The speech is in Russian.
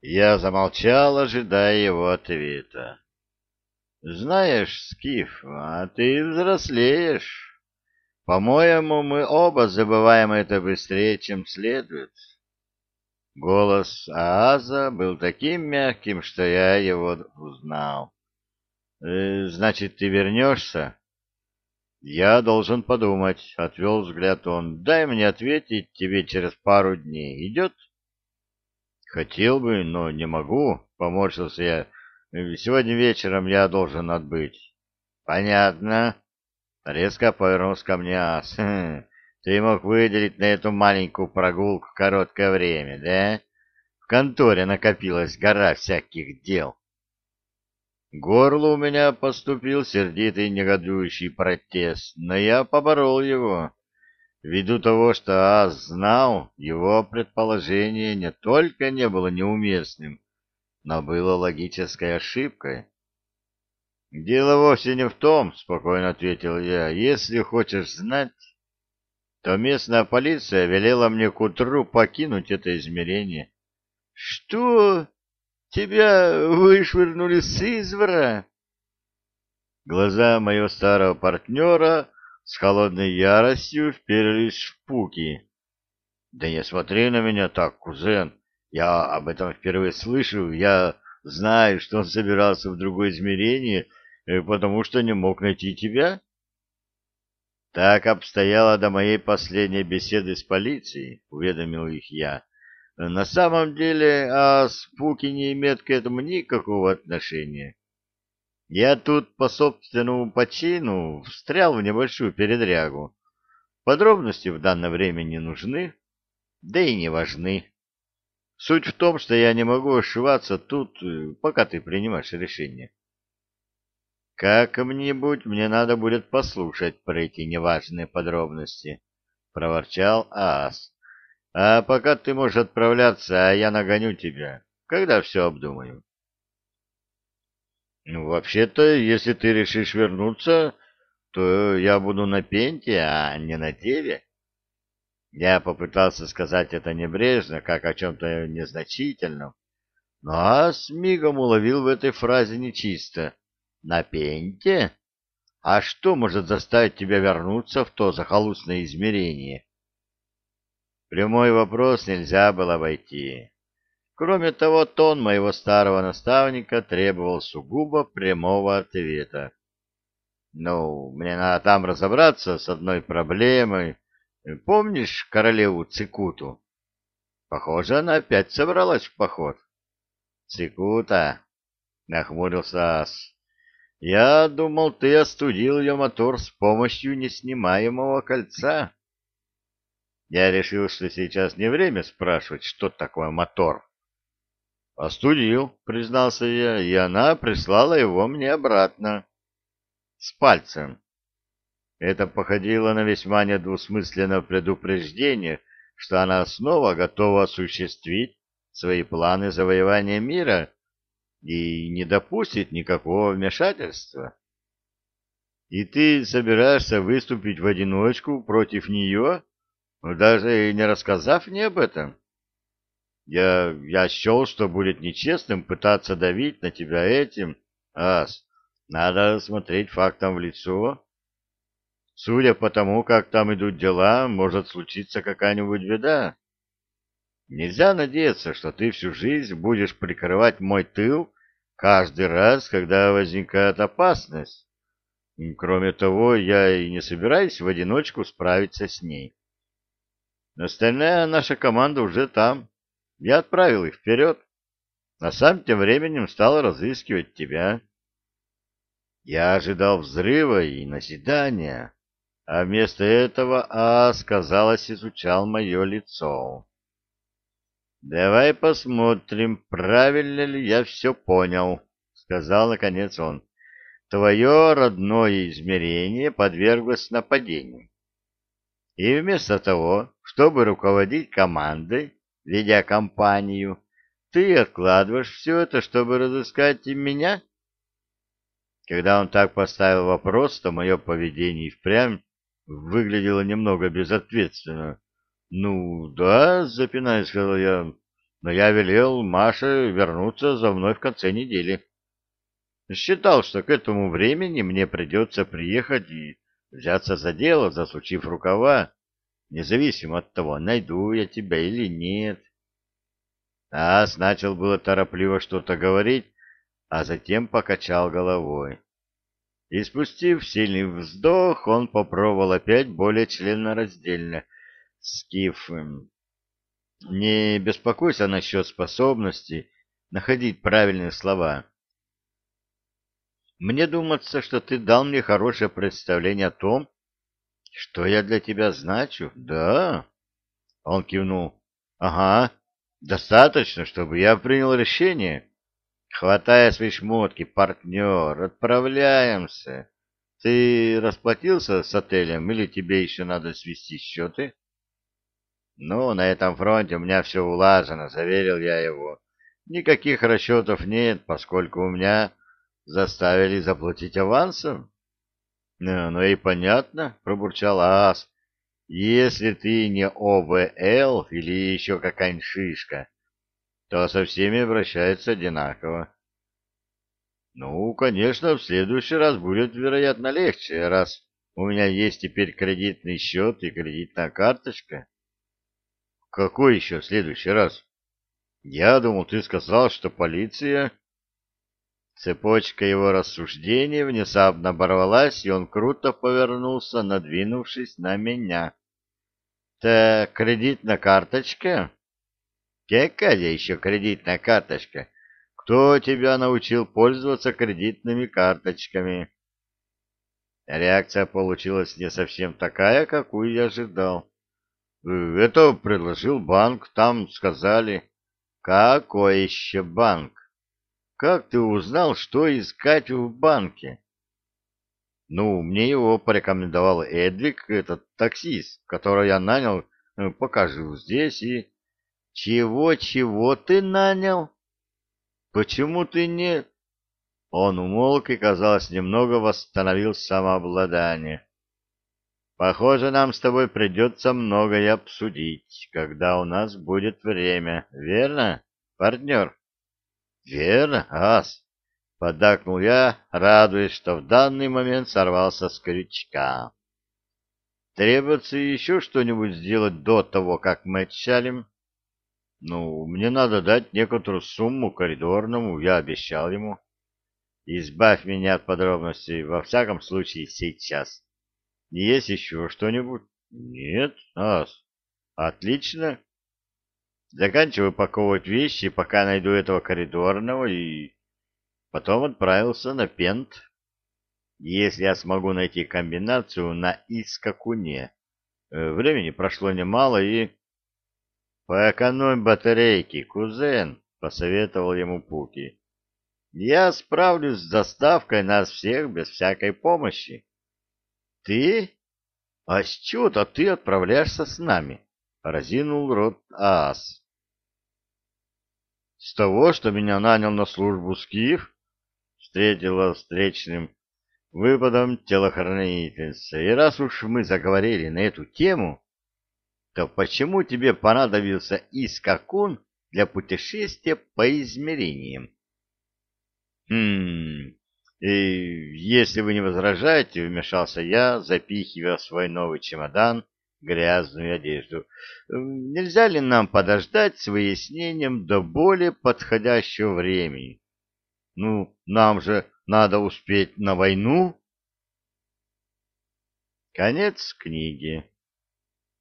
Я замолчал, ожидая его ответа. Знаешь, Скиф, а ты взрослеешь. По-моему, мы оба забываем это быстрее, чем следует. Голос Ааза был таким мягким, что я его узнал. «Э, «Значит, ты вернешься?» «Я должен подумать», — отвел взгляд он. «Дай мне ответить тебе через пару дней. Идет?» «Хотел бы, но не могу», — поморщился я. «Сегодня вечером я должен отбыть». «Понятно». Резко повернулся ко мне ас. «Хм, «Ты мог выделить на эту маленькую прогулку короткое время, да? В конторе накопилась гора всяких дел». Горло у меня поступил сердитый негодующий протест, но я поборол его. Ввиду того, что Аз знал, его предположение не только не было неуместным, но было логической ошибкой. «Дело вовсе не в том, — спокойно ответил я, — если хочешь знать, то местная полиция велела мне к утру покинуть это измерение». «Что? Тебя вышвырнули с извора?» Глаза моего старого партнера с холодной яростью вперлись в пуки. «Да не смотри на меня так, кузен. Я об этом впервые слышу. Я знаю, что он собирался в другое измерение, э, потому что не мог найти тебя». «Так обстояло до моей последней беседы с полицией», — уведомил их я. «На самом деле, а спуки не имеют к этому никакого отношения. Я тут по собственному почину встрял в небольшую передрягу. Подробности в данное время не нужны, да и не важны. Суть в том, что я не могу ошиваться тут, пока ты принимаешь решение. Как-нибудь мне надо будет послушать про эти неважные подробности, — проворчал Аас. А пока ты можешь отправляться, а я нагоню тебя, когда все обдумаю. Вообще-то, если ты решишь вернуться, то я буду на пенте, а не на тебе. Я попытался сказать это небрежно, как о чем-то незначительном, но Ас мигом уловил в этой фразе нечисто. На пенте? А что может заставить тебя вернуться в то захолустное измерение? Прямой вопрос нельзя было обойти. Кроме того, тон моего старого наставника требовал сугубо прямого ответа. Ну, мне надо там разобраться с одной проблемой. Помнишь королеву Цикуту? Похоже, она опять собралась в поход. Цикута, нахмурился Ас. Я думал, ты остудил ее мотор с помощью неснимаемого кольца. Я решил, что сейчас не время спрашивать, что такое мотор. Остудил, признался я, и она прислала его мне обратно. С пальцем. Это походило на весьма недвусмысленное предупреждение, что она снова готова осуществить свои планы завоевания мира и не допустит никакого вмешательства. И ты собираешься выступить в одиночку против нее, даже не рассказав мне об этом? Я, я счел, что будет нечестным пытаться давить на тебя этим. Ас, надо смотреть фактам в лицо. Судя по тому, как там идут дела, может случиться какая-нибудь беда. Нельзя надеяться, что ты всю жизнь будешь прикрывать мой тыл каждый раз, когда возникает опасность. Кроме того, я и не собираюсь в одиночку справиться с ней. Остальная наша команда уже там. Я отправил их вперед, а сам тем временем стал разыскивать тебя. Я ожидал взрыва и назидания, а вместо этого Ас, казалось, изучал мое лицо. «Давай посмотрим, правильно ли я все понял», — сказал наконец он. «Твое родное измерение подверглось нападению. И вместо того, чтобы руководить командой, ведя компанию, ты откладываешь все это, чтобы разыскать меня? Когда он так поставил вопрос, то мое поведение впрямь выглядело немного безответственно. — Ну, да, — запинаясь, сказал я, но я велел Маше вернуться за мной в конце недели. Считал, что к этому времени мне придется приехать и взяться за дело, засучив рукава, независимо от того, найду я тебя или нет. Ас начал было торопливо что-то говорить, а затем покачал головой. И спустив сильный вздох, он попробовал опять более членораздельно. Скиф, не беспокойся насчет способности находить правильные слова. Мне думается, что ты дал мне хорошее представление о том, что я для тебя значу. Да? Он кивнул. Ага, достаточно, чтобы я принял решение. Хватая свои шмотки, партнер, отправляемся. Ты расплатился с отелем или тебе еще надо свести счеты? Ну, на этом фронте у меня все улажено, заверил я его. Никаких расчетов нет, поскольку у меня заставили заплатить авансом. Ну, ну и понятно, пробурчал Ас. Если ты не ОВЛ или еще какая-нибудь шишка, то со всеми обращается одинаково. Ну, конечно, в следующий раз будет, вероятно, легче, раз у меня есть теперь кредитный счет и кредитная карточка. Какой еще следующий раз? Я думал, ты сказал, что полиция... Цепочка его рассуждений внезапно оборвалась, и он круто повернулся, надвинувшись на меня. — Так, кредитная карточка? Какая еще кредитная карточка? Кто тебя научил пользоваться кредитными карточками? Реакция получилась не совсем такая, какую я ожидал. Э, это предложил банк, там сказали. Какой еще банк? Как ты узнал, что искать в банке? Ну, мне его порекомендовал Эдвик, этот таксист, которого я нанял, э, покажу здесь и... Чего-чего ты нанял? Почему ты не... Он умолк и, казалось, немного восстановил самообладание. Похоже, нам с тобой придется многое обсудить, когда у нас будет время, верно, партнер? Верно, ас. Поддакнул я, радуясь, что в данный момент сорвался с крючка. Требуется еще что-нибудь сделать до того, как мы отчалим? Ну, мне надо дать некоторую сумму коридорному, я обещал ему. Избавь меня от подробностей, во всяком случае, сейчас. Есть еще что-нибудь? Нет, ас. Отлично. Заканчиваю упаковывать вещи, пока найду этого коридорного, и потом отправился на пент. Если я смогу найти комбинацию на искакуне. Э, времени прошло немало, и... «Поэкономь батарейки, кузен», — посоветовал ему Пуки. «Я справлюсь с доставкой нас всех без всякой помощи». «Ты? А с чего-то ты отправляешься с нами?» — разинул рот Аас. «С того, что меня нанял на службу Скиф?» — встретила встречным выпадом телохранительница. «И раз уж мы заговорили на эту тему...» то почему тебе понадобился искакун для путешествия по измерениям? Хм, и если вы не возражаете, вмешался я, запихивая свой новый чемодан грязную одежду. Нельзя ли нам подождать с выяснением до более подходящего времени? Ну, нам же надо успеть на войну. Конец книги.